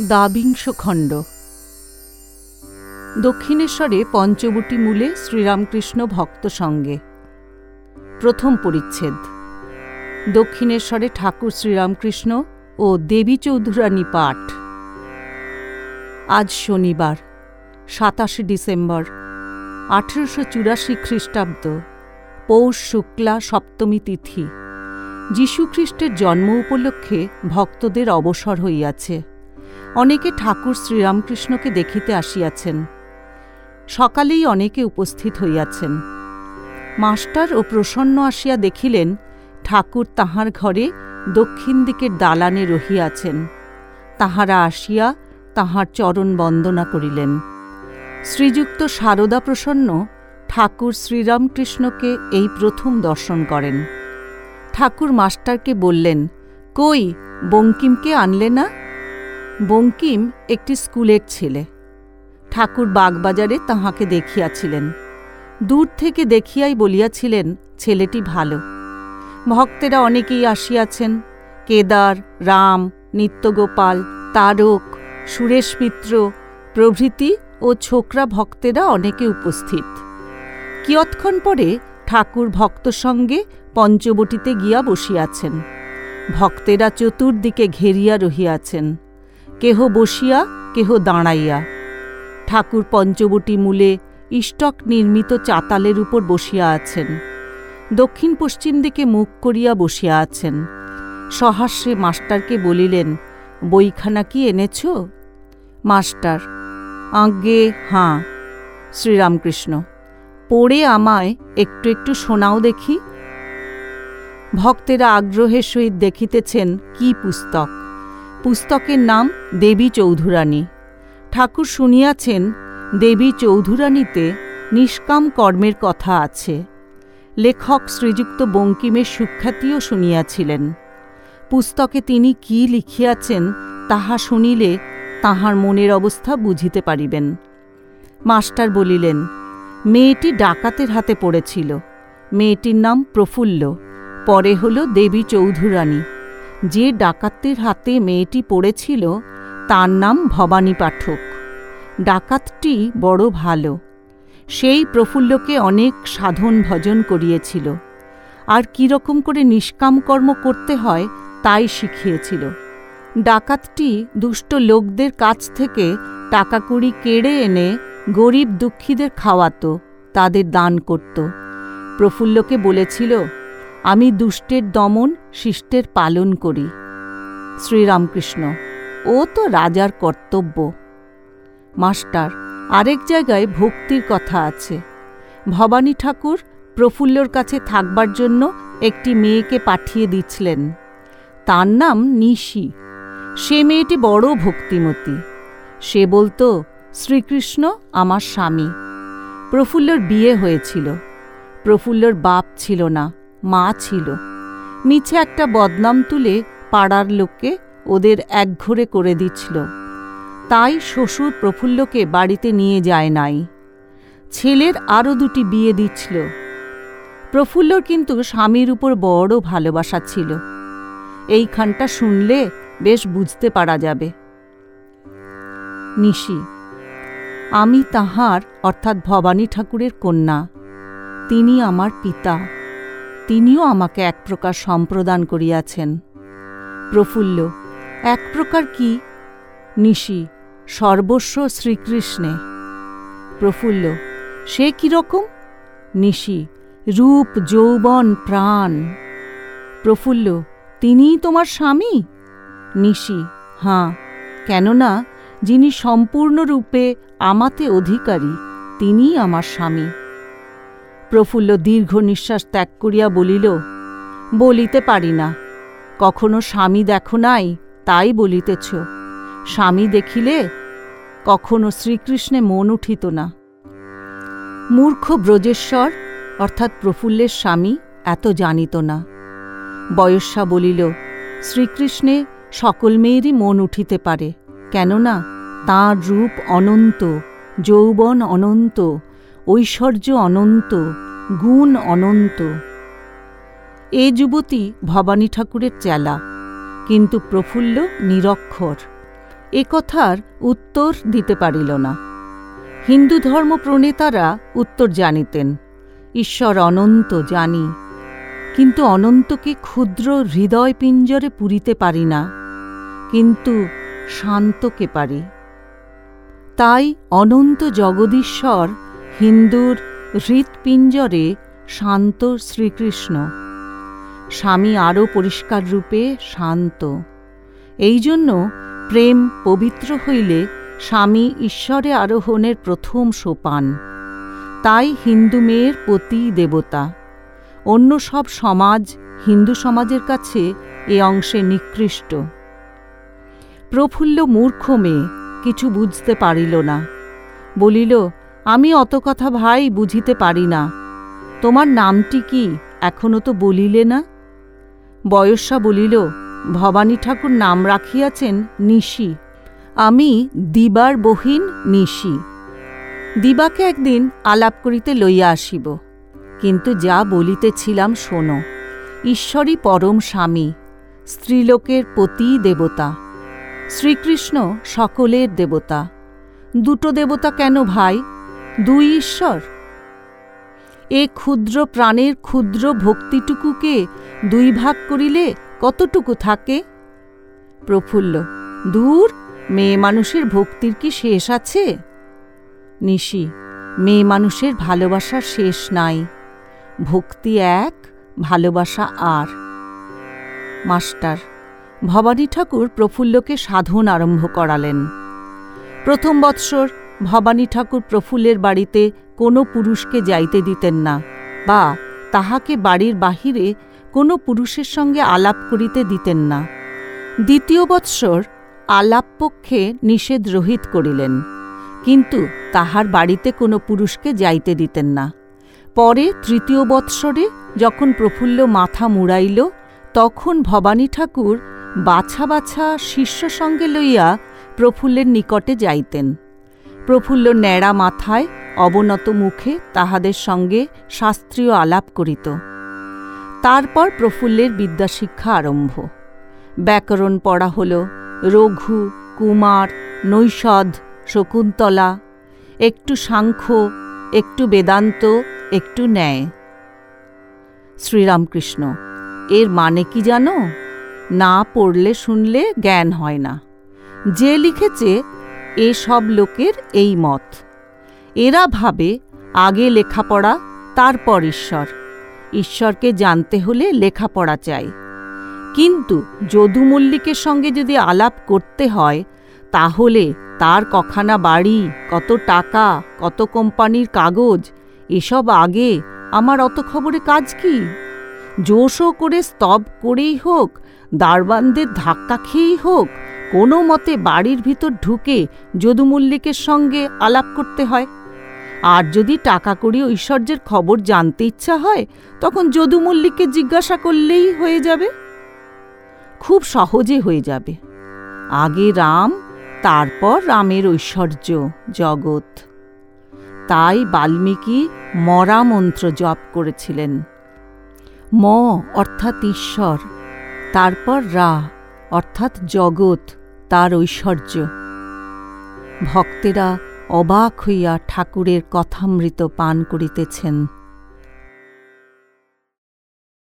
দ্বাবিংশ খণ্ড দক্ষিণেশ্বরে পঞ্চবটি মূলে শ্রীরামকৃষ্ণ ভক্ত সঙ্গে। প্রথম পরিচ্ছেদ। দক্ষিণেশ্বরে ঠাকুর শ্রীরামকৃষ্ণ ও দেবী চৌধুরানী পাঠ। আজ শনিবার, সাতাশে ডিসেম্বর, আঠেরোশো চুরাশি খ্রিস্টাব্দ, পৌষ শুক্লা সপ্তমী তিথি। যীশুখ্রিস্টের জন্ম উপলক্ষে ভক্তদের অবসর হইয়াছে। অনেকে ঠাকুর শ্রীরামকৃষ্ণকে দেখিতে আসিয়াছেন। সকালেই অনেকে উপস্থিত হইয়াছেন। মাস্টার ও প্রসন্ন আসিয়া দেখিলেন, ঠাকুর তাহার ঘরে দক্ষিণ দিকের দালানে রহিয়াছেন। তাহারা আসিয়া তাহার চরণ বন্দনা করিলেন। শ্রীযুক্ত সারদা প্রসন্ন ঠাকুর শ্রীরামকৃষ্ণকে এই প্রথম দর্শন করেন। ঠাকুর মাস্টারকে বললেন, কই, বঙ্কিমকে আনলে না? বঙ্কিম একটি স্কুলের ছেলে। ঠাকুর বাগবাজারে তাহাকে দেখিয়াছিলেন। দূর থেকে দেখিয়াই বলিয়াছিলেন, ছেলেটি ভালো। ভক্তেরা অনেকেই আসিয়াছেন। কেদার, রাম, নিত্যগোপাল, তারক, সুরেশ মিত্র, প্রভৃতি ও ছোকরা ভক্তেরা অনেকে উপস্থিত। কিয়ৎক্ষণ পরে ঠাকুর ভক্ত সঙ্গে পঞ্চবটিতে গিয়া বসিয়াছেন। ভক্তেরা চতুর্দিকে ঘেরিয়া রহিয়াছেন। কেহ বসিয়া, কেহ দাঁড়াইয়া। ঠাকুর পঞ্চবটি মূলে ইষ্টক নির্মিত চাতালের উপর বসিয়া আছেন। দক্ষিণ পশ্চিম দিকে মুখ করিয়া বসিয়া আছেন। সহাস্যে মাস্টারকে বলিলেন, বইখানা কি এনেছ? মাস্টার, আজ্ঞে, হাঁ, শ্রীরামকৃষ্ণ। পড়ে আমায় একটু একটু শোনাও দেখি। ভক্তেরা আগ্রহের সহিত দেখিতেছেন কি পুস্তক। পুস্তকের নাম দেবী চৌধুরানী। ঠাকুর শুনিয়াছেন, দেবী চৌধুরানীতে নিষ্কাম কর্মের কথা আছে। লেখক শ্রীযুক্ত বঙ্কিমের সুখ্যাতিও শুনিয়াছিলেন। পুস্তকে তিনি কি লিখিয়াছেন তাহা শুনিলে তাহার মনের অবস্থা বুঝিতে পারিবেন। মাস্টার বলিলেন, মেয়েটি ডাকাতের হাতে পড়েছিল। মেয়েটির নাম প্রফুল্ল, পরে হল দেবী চৌধুরানী। যে ডাকাতের হাতে মেয়েটি পড়েছিল, তার নাম ভবানী পাঠক। ডাকাতটি বড় ভালো। সেই প্রফুল্লকে অনেক সাধন ভজন করিয়েছিল। আর কীরকম করে নিষ্কাম কর্ম করতে হয়, তাই শিখিয়েছিল। ডাকাতটি দুষ্ট লোকদের কাছ থেকে টাকা কুড়ি কেড়ে এনে গরিব দুঃখীদের খাওয়াতো, তাদের দান করত। প্রফুল্লকে বলেছিল আমি দুষ্টের দমন, শিষ্টের পালন করি। শ্রীরামকৃষ্ণ, ও তো রাজার কর্তব্য। মাস্টার, আরেক জায়গায় ভক্তির কথা আছে। ভবানী ঠাকুর প্রফুল্লর কাছে থাকবার জন্য একটি মেয়েকে পাঠিয়ে দিচ্ছিলেন। তার নাম নিশি। সে মেয়েটি বড় ভক্তিমতী। সে বলতো, শ্রীকৃষ্ণ আমার স্বামী। প্রফুল্লর বিয়ে হয়েছিল। প্রফুল্লর বাপ ছিল না। মা ছিল। মিছে একটা বদনাম তুলে পাড়ার লোককে ওদের একঘরে করে দিচ্ছিল। তাই শ্বশুর প্রফুল্লকে বাড়িতে নিয়ে যায় নাই। ছেলের আরও দুটি বিয়ে দিচ্ছিল। প্রফুল্লর কিন্তু স্বামীর উপর বড় ভালোবাসা ছিল। এইখানটা শুনলে বেশ বুঝতে পারা যাবে। নিশি, আমি তাহার, অর্থাৎ ভবানী ঠাকুরের কন্যা। তিনি আমার পিতা। তিনিও আমাকে এক প্রকার সম্প্রদান করিয়াছেন। প্রফুল্ল, এক প্রকার কি? নিশি, সর্বস্ব শ্রীকৃষ্ণে। প্রফুল্ল, সে কীরকম নিশি, রূপ, যৌবন, প্রাণ। প্রফুল্ল, তিনিই তোমার স্বামী? নিশি, হাঁ, কেননা যিনি সম্পূর্ণরূপে আমাতে অধিকারী, তিনিই আমার স্বামী। প্রফুল্ল দীর্ঘ নিঃশ্বাস ত্যাগ করিয়া বলিল, বলিতে পারি না। কখনো স্বামী দেখো নাই, তাই বলিতেছ। স্বামী দেখিলে কখনো শ্রীকৃষ্ণে মন উঠিত না। মূর্খ ব্রজেশ্বর, অর্থাৎ প্রফুল্লের স্বামী, এত জানিত না। বয়স্যা বলিল, শ্রীকৃষ্ণে সকল মেয়েরই মন উঠিতে পারে। কেননা তাঁর রূপ অনন্ত, যৌবন অনন্ত ঐশ্বর্য অনন্ত, গুণ অনন্ত। এ যুবতী ভবানী ঠাকুরের চেলা, কিন্তু প্রফুল্ল নিরক্ষর। এ কথার উত্তর দিতে পারিল না। হিন্দু ধর্ম প্রণেতারা উত্তর জানিতেন, ঈশ্বর অনন্ত জানি, কিন্তু অনন্তকে ক্ষুদ্র হৃদয় পিঞ্জরে পুরিতে পারি না, কিন্তু শান্তকে পারি। তাই অনন্ত জগদীশ্বর হিন্দুর হৃৎপিঞ্জরে শান্ত শ্রীকৃষ্ণ। স্বামী আরও পরিষ্কার রূপে শান্ত। এই জন্য প্রেম পবিত্র হইলে স্বামী ঈশ্বরে আরোহণের প্রথম সোপান। তাই হিন্দু মেয়ের পতি দেবতা। অন্য সব সমাজ, হিন্দু সমাজের কাছে এ অংশে নিকৃষ্ট। প্রফুল্ল মূর্খ মেয়ে, কিছু বুঝতে পারিল না। বলিল আমি অত কথা ভাই বুঝিতে পারি না। তোমার নামটি কি, এখনও তো বলিলে না? বয়স্যা বলিল, ভবানী ঠাকুর নাম রাখিয়াছেন নিশি। আমি দিবার বহিন নিশি। দিবাকে একদিন আলাপ করিতে লইয়া আসিব। কিন্তু যা বলিতেছিলাম শোনো। ঈশ্বরই পরম স্বামী, স্ত্রীলোকের পতি দেবতা। শ্রীকৃষ্ণ সকলের দেবতা। দুটো দেবতা কেন ভাই? দুই ঈশ্বর। এ ক্ষুদ্র প্রাণের ক্ষুদ্র ভক্তিটুকুকে দুই ভাগ করিলে কতটুকু থাকে? প্রফুল্ল, দূর, মেয়ে মানুষের ভক্তির কি শেষ আছে? নিশি, মেয়ে মানুষের ভালোবাসার শেষ নাই। ভক্তি এক, ভালোবাসা আর। মাস্টার, ভবানী ঠাকুর প্রফুল্লকে সাধন আরম্ভ করালেন। প্রথম বৎসর ভবানী ঠাকুর প্রফুল্লের বাড়িতে কোনো পুরুষকে যাইতে দিতেন না, বা তাহাকে বাড়ির বাহিরে কোনো পুরুষের সঙ্গে আলাপ করিতে দিতেন না। দ্বিতীয় বৎসর আলাপ পক্ষে নিষেধ রহিত করিলেন, কিন্তু তাহার বাড়িতে কোনো পুরুষকে যাইতে দিতেন না। পরে তৃতীয় বৎসরে যখন প্রফুল্ল মাথা মুড়াইল, তখন ভবানী ঠাকুর বাছা বাছা শিষ্য সঙ্গে লইয়া প্রফুল্লের নিকটে যাইতেন। প্রফুল্ল ন্যাড়া মাথায় অবনত মুখে তাহাদের সঙ্গে শাস্ত্রীয় আলাপ করিত। তারপর প্রফুল্লের বিদ্যাশিক্ষা আরম্ভ। ব্যাকরণ পড়া হল রঘু, কুমার নৈষধ শকুন্তলা, একটু সাংখ্য, একটু বেদান্ত, একটু ন্যায়। শ্রীরামকৃষ্ণ, এর মানে কি জানো? না পড়লে শুনলে জ্ঞান হয় না। যে লিখেছে এ সব লোকের এই মত। এরা ভাবে, আগে লেখাপড়া, তারপর ঈশ্বর। ঈশ্বরকে জানতে হলে লেখাপড়া চাই। কিন্তু যদু মল্লিকের সঙ্গে যদি আলাপ করতে হয়, তাহলে তার কখানা বাড়ি, কত টাকা, কত কোম্পানির কাগজ, এসব আগে আমার অত খবরে কাজ কি? জোশও করে স্তব করেই হোক, দারবানদের ধাক্কা খেয়েই হোক কোনো মতে বাড়ির ভিতর ঢুকে যদু মল্লিকের সঙ্গে আলাপ করতে হয়। আর যদি টাকা করি ঐশ্বর্যের খবর জানতে ইচ্ছা হয়, তখন যদু মল্লিককে জিজ্ঞাসা করলেই হয়ে যাবে। খুব সহজে হয়ে যাবে। আগে রাম, তারপর রামের ঐশ্বর্য, জগৎ। তাই বাল্মীকি মরা মন্ত্র জপ করেছিলেন। ম অর্থাৎ ঈশ্বর, তারপর রা অর্থাৎ জগৎ। তার ঐশ্বর্য। ভক্তেরা অবাক হইয়া ঠাকুরের কথামৃত পান করিতেছেন।